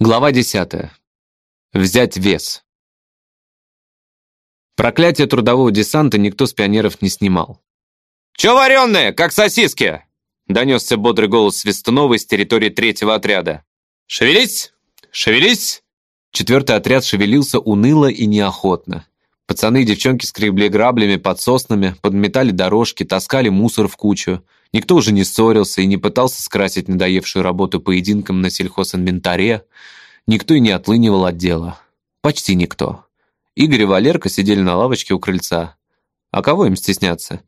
Глава 10. Взять вес. Проклятие трудового десанта никто с пионеров не снимал. «Чё вареные, как сосиски?» Донесся бодрый голос Свистунова с территории третьего отряда. «Шевелись! Шевелись!» Четвертый отряд шевелился уныло и неохотно. Пацаны и девчонки скребли граблями под соснами, подметали дорожки, таскали мусор в кучу. Никто уже не ссорился и не пытался скрасить надоевшую работу поединком на сельхозинвентаре. Никто и не отлынивал от дела. Почти никто. Игорь и Валерка сидели на лавочке у крыльца. А кого им стесняться?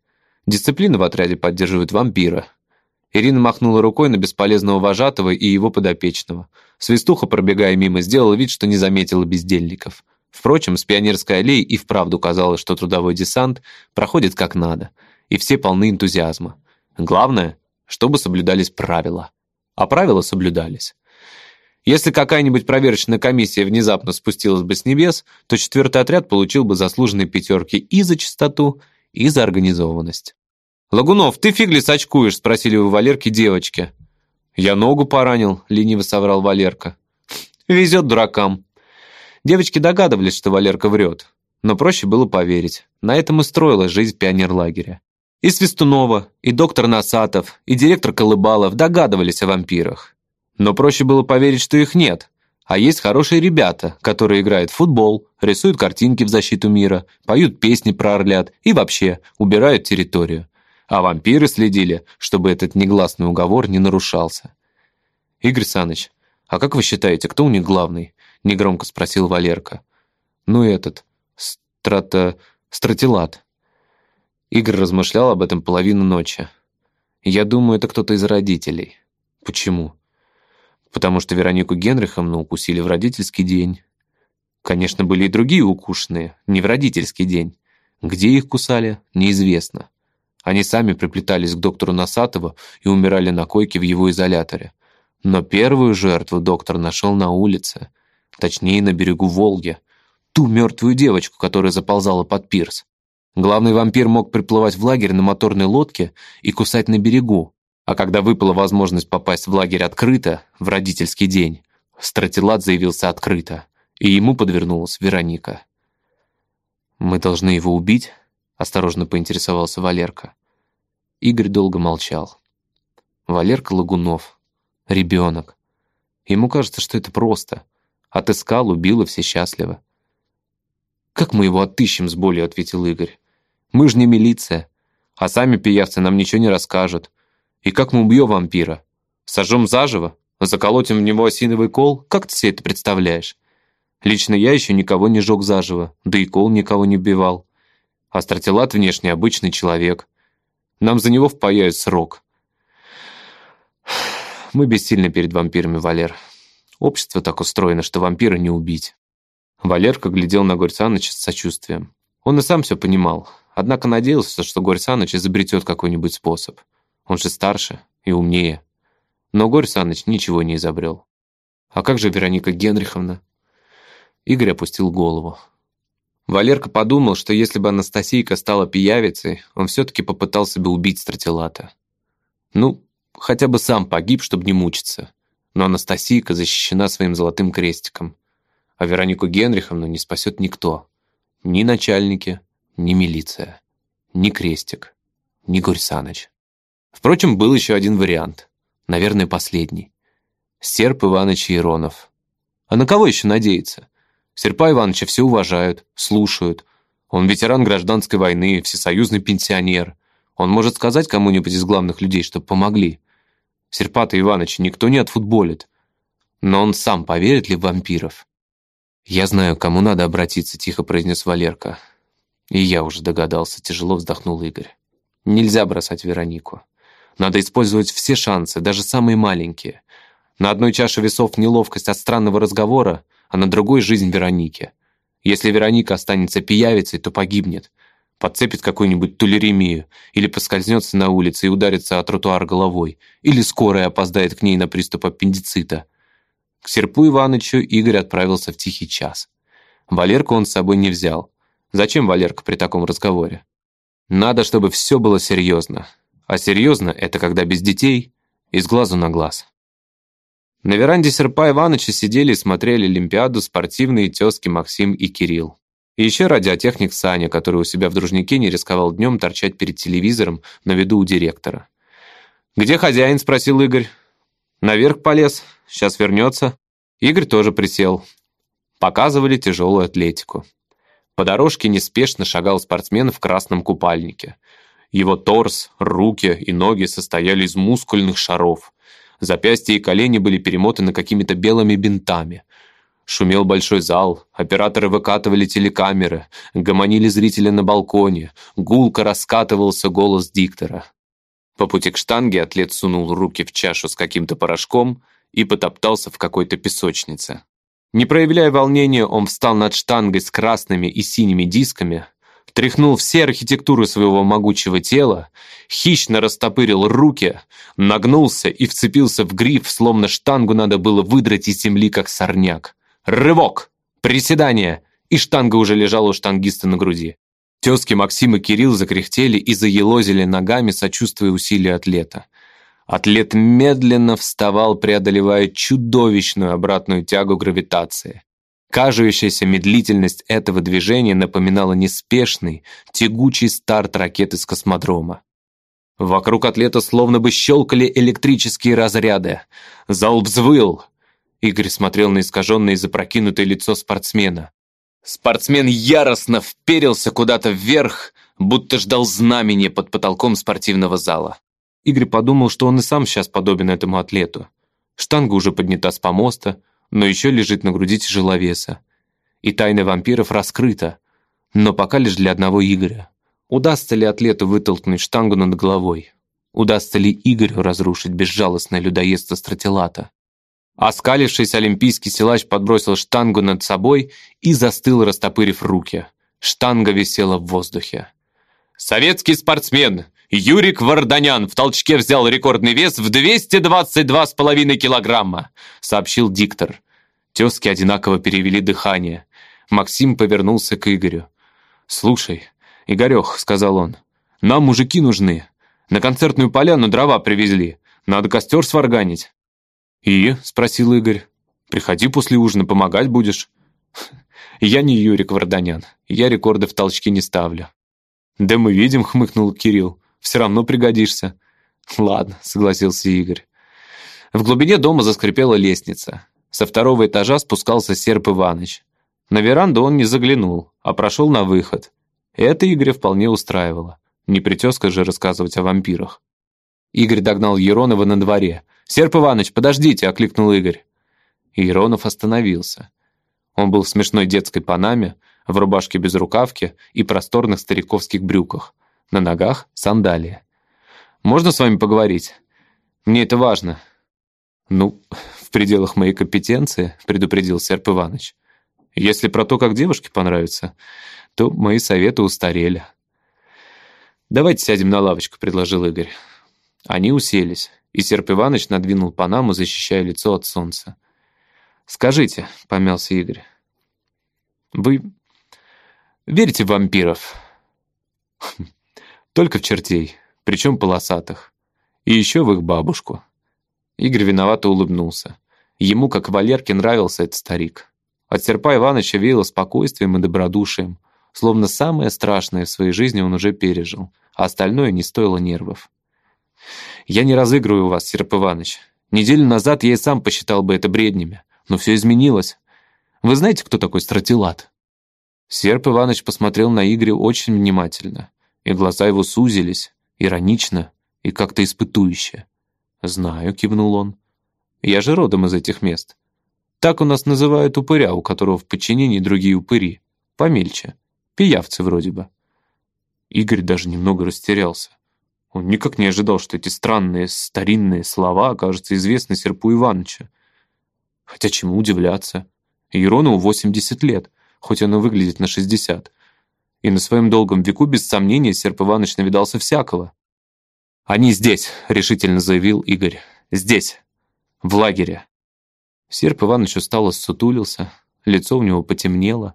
Дисциплину в отряде поддерживает вампира. Ирина махнула рукой на бесполезного вожатого и его подопечного. Свистуха, пробегая мимо, сделала вид, что не заметила бездельников. Впрочем, с Пионерской аллеи и вправду казалось, что трудовой десант проходит как надо, и все полны энтузиазма. Главное, чтобы соблюдались правила. А правила соблюдались. Если какая-нибудь проверочная комиссия внезапно спустилась бы с небес, то четвертый отряд получил бы заслуженные пятерки и за чистоту, и за организованность. «Лагунов, ты фиг ли сачкуешь?» – спросили у Валерки девочки. «Я ногу поранил», – лениво соврал Валерка. «Везет дуракам». Девочки догадывались, что Валерка врет, но проще было поверить. На этом и строилась жизнь пионерлагеря. И Свистунова, и доктор Насатов, и директор Колыбалов догадывались о вампирах. Но проще было поверить, что их нет. А есть хорошие ребята, которые играют в футбол, рисуют картинки в защиту мира, поют песни про орлят и вообще убирают территорию. А вампиры следили, чтобы этот негласный уговор не нарушался. «Игорь Саныч, а как вы считаете, кто у них главный?» — негромко спросил Валерка. «Ну этот, страта... стратилат». Игорь размышлял об этом половину ночи. «Я думаю, это кто-то из родителей». «Почему?» «Потому что Веронику Генриховну укусили в родительский день». Конечно, были и другие укушенные, не в родительский день. Где их кусали, неизвестно. Они сами приплетались к доктору Носатову и умирали на койке в его изоляторе. Но первую жертву доктор нашел на улице, точнее, на берегу Волги. Ту мертвую девочку, которая заползала под пирс. Главный вампир мог приплывать в лагерь на моторной лодке и кусать на берегу. А когда выпала возможность попасть в лагерь открыто, в родительский день, стратилат заявился открыто, и ему подвернулась Вероника. «Мы должны его убить?» — осторожно поинтересовался Валерка. Игорь долго молчал. Валерка Лагунов. Ребенок. Ему кажется, что это просто. Отыскал, убил, и все счастливы. «Как мы его отыщем?» — с болью ответил Игорь. «Мы же не милиция. А сами пиявцы нам ничего не расскажут. И как мы убьем вампира? Сожжем заживо? Заколотим в него осиновый кол? Как ты себе это представляешь? Лично я еще никого не жег заживо, да и кол никого не убивал. А стратилат внешне обычный человек. Нам за него впаяют срок. Мы бессильны перед вампирами, Валер. Общество так устроено, что вампира не убить. Валерка глядел на Горь Саныча с сочувствием. Он и сам все понимал, однако надеялся, что Горь Саныч изобретет какой-нибудь способ. Он же старше и умнее. Но Горь Саныч ничего не изобрел. А как же Вероника Генриховна? Игорь опустил голову. Валерка подумал, что если бы Анастасийка стала пиявицей, он все-таки попытался бы убить стратилата. Ну, хотя бы сам погиб, чтобы не мучиться. Но Анастасийка защищена своим золотым крестиком а Веронику Генриховну не спасет никто. Ни начальники, ни милиция, ни Крестик, ни Горь Саныч. Впрочем, был еще один вариант. Наверное, последний. Серп Иванович Иронов. А на кого еще надеяться? Серпа Ивановича все уважают, слушают. Он ветеран гражданской войны, всесоюзный пенсионер. Он может сказать кому-нибудь из главных людей, чтобы помогли. Серпата Ивановича никто не отфутболит. Но он сам поверит ли в вампиров? «Я знаю, кому надо обратиться», — тихо произнес Валерка. И я уже догадался, тяжело вздохнул Игорь. Нельзя бросать Веронику. Надо использовать все шансы, даже самые маленькие. На одной чаше весов неловкость от странного разговора, а на другой — жизнь Вероники. Если Вероника останется пиявицей, то погибнет. Подцепит какую-нибудь тулеремию, или поскользнется на улице и ударится о тротуар головой, или скорая опоздает к ней на приступ аппендицита. К Серпу Иванычу Игорь отправился в тихий час. Валерку он с собой не взял. Зачем Валерка при таком разговоре? Надо, чтобы все было серьезно. А серьезно — это когда без детей и с глазу на глаз. На веранде Серпа Ивановича сидели и смотрели Олимпиаду спортивные тезки Максим и Кирилл. И еще радиотехник Саня, который у себя в дружнике не рисковал днем торчать перед телевизором на виду у директора. «Где хозяин?» – спросил Игорь. «Наверх полез. Сейчас вернется». Игорь тоже присел. Показывали тяжелую атлетику. По дорожке неспешно шагал спортсмен в красном купальнике. Его торс, руки и ноги состояли из мускульных шаров. Запястья и колени были перемотаны какими-то белыми бинтами. Шумел большой зал, операторы выкатывали телекамеры, гомонили зрители на балконе, гулко раскатывался голос диктора. По пути к штанге атлет сунул руки в чашу с каким-то порошком и потоптался в какой-то песочнице. Не проявляя волнения, он встал над штангой с красными и синими дисками, тряхнул все архитектуры своего могучего тела, хищно растопырил руки, нагнулся и вцепился в гриф, словно штангу надо было выдрать из земли, как сорняк. Рывок! Приседание! И штанга уже лежала у штангиста на груди. Тезки Максим и Кирилл закряхтели и заелозили ногами, сочувствуя усилия атлета. Атлет медленно вставал, преодолевая чудовищную обратную тягу гравитации. Кажущаяся медлительность этого движения напоминала неспешный, тягучий старт ракеты с космодрома. Вокруг атлета словно бы щелкали электрические разряды. Зал взвыл. Игорь смотрел на искаженное и запрокинутое лицо спортсмена. Спортсмен яростно вперился куда-то вверх, будто ждал знамени под потолком спортивного зала. Игорь подумал, что он и сам сейчас подобен этому атлету. Штанга уже поднята с помоста, но еще лежит на груди тяжеловеса. И тайна вампиров раскрыта, но пока лишь для одного Игоря. Удастся ли атлету вытолкнуть штангу над головой? Удастся ли Игорю разрушить безжалостное людоедство стратилата? Оскалившись, олимпийский силач подбросил штангу над собой и застыл, растопырив руки. Штанга висела в воздухе. «Советский спортсмен Юрик Варданян в толчке взял рекордный вес в 222,5 килограмма», сообщил диктор. Тезки одинаково перевели дыхание. Максим повернулся к Игорю. «Слушай, Игорех», — сказал он, — «нам мужики нужны. На концертную поляну дрова привезли. Надо костер сварганить». «И?» — спросил Игорь. «Приходи после ужина, помогать будешь». «Я не Юрик Варданян. Я рекорды в толчке не ставлю». «Да мы видим», — хмыкнул Кирилл. «Все равно пригодишься». «Ладно», — согласился Игорь. В глубине дома заскрипела лестница. Со второго этажа спускался Серп Иваныч. На веранду он не заглянул, а прошел на выход. Это Игоря вполне устраивало. Не притеска же рассказывать о вампирах. Игорь догнал Еронова на дворе. «Серп Иванович, подождите!» — окликнул Игорь. Еронов остановился. Он был в смешной детской панаме, в рубашке без рукавки и просторных стариковских брюках. На ногах сандалии. «Можно с вами поговорить? Мне это важно». «Ну, в пределах моей компетенции», — предупредил Серп Иванович. «Если про то, как девушке понравится, то мои советы устарели». «Давайте сядем на лавочку», — предложил Игорь. Они уселись, и Серп Иванович надвинул панаму, защищая лицо от солнца. «Скажите», — помялся Игорь, — «вы верите в вампиров?» «Только в чертей, причем полосатых. И еще в их бабушку». Игорь виновато улыбнулся. Ему, как Валерке, нравился этот старик. От Серпа Ивановича веяло спокойствием и добродушием, словно самое страшное в своей жизни он уже пережил, а остальное не стоило нервов. Я не разыгрываю вас, Серп Иванович. Неделю назад я и сам посчитал бы это бреднями, но все изменилось. Вы знаете, кто такой стратилат?» Серп Иванович посмотрел на Игоря очень внимательно, и глаза его сузились, иронично и как-то испытующе. «Знаю», — кивнул он. «Я же родом из этих мест. Так у нас называют упыря, у которого в подчинении другие упыри. Помельче. Пиявцы вроде бы». Игорь даже немного растерялся. Он никак не ожидал, что эти странные старинные слова окажутся известны Серпу Ивановича. Хотя чему удивляться? Еронову 80 лет, хоть он и выглядит на 60. И на своем долгом веку, без сомнения, Серп Иванович навидался всякого. «Они здесь», — решительно заявил Игорь. «Здесь, в лагере». Серп Иванович устало ссутулился, лицо у него потемнело,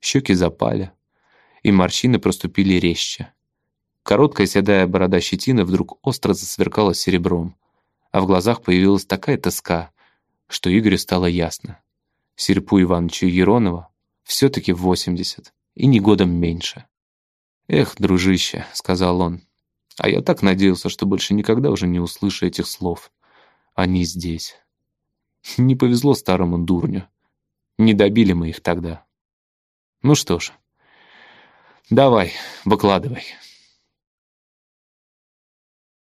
щеки запали, и морщины проступили резче. Короткая седая борода щетины вдруг остро засверкала серебром, а в глазах появилась такая тоска, что Игорю стало ясно. Серпу Ивановичу Еронова все-таки 80, и не годом меньше. «Эх, дружище», — сказал он, — «а я так надеялся, что больше никогда уже не услышу этих слов. Они здесь. Не повезло старому дурню. Не добили мы их тогда. Ну что ж, давай, выкладывай».